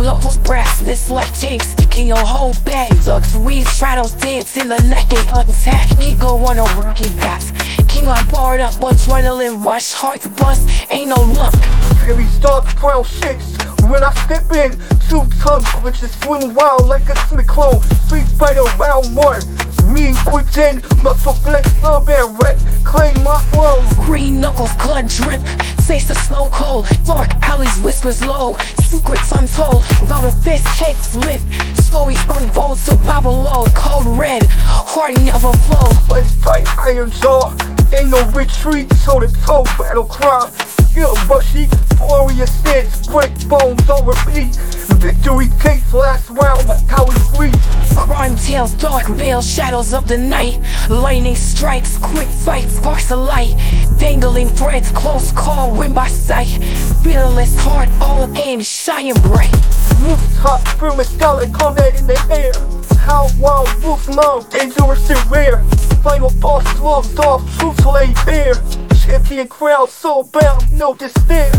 Locals brass, this like takes in your whole bag. Looks we shadows dance in the they attack. Ego on a rookie path King on board up, adrenaline rush, heart bust, ain't no luck. Heavy starts, brown shakes when I step in. Two tons, which is swim wild like a cyclone. Street fighter round one. Me pretend, muscle flex, love and wreck. Claim my flow. Green knuckles, blood drip. Face the snow cold. Dark alleys, whispers low. Secrets untold. About a fist, heads lift. Stories unfold bubble low. Cold red, heart never flow. Let's fight iron jaw. Ain't no retreat, so the toe battle cry. Feel bushy, warrior stance, break bones on repeat. Victory takes last round, how we free. Crime tales, dark veil, shadows of the night. Lightning strikes, quick fights, sparks of light. Dangling threads, close call, win by sight. Fearless heart, all aim, shine bright. Rooftop, from a scarlet combat in the air. How wild wolf love, dangerous and rare. Final boss slugs off, truth lay bare. Champion crowd, soul bound, no despair.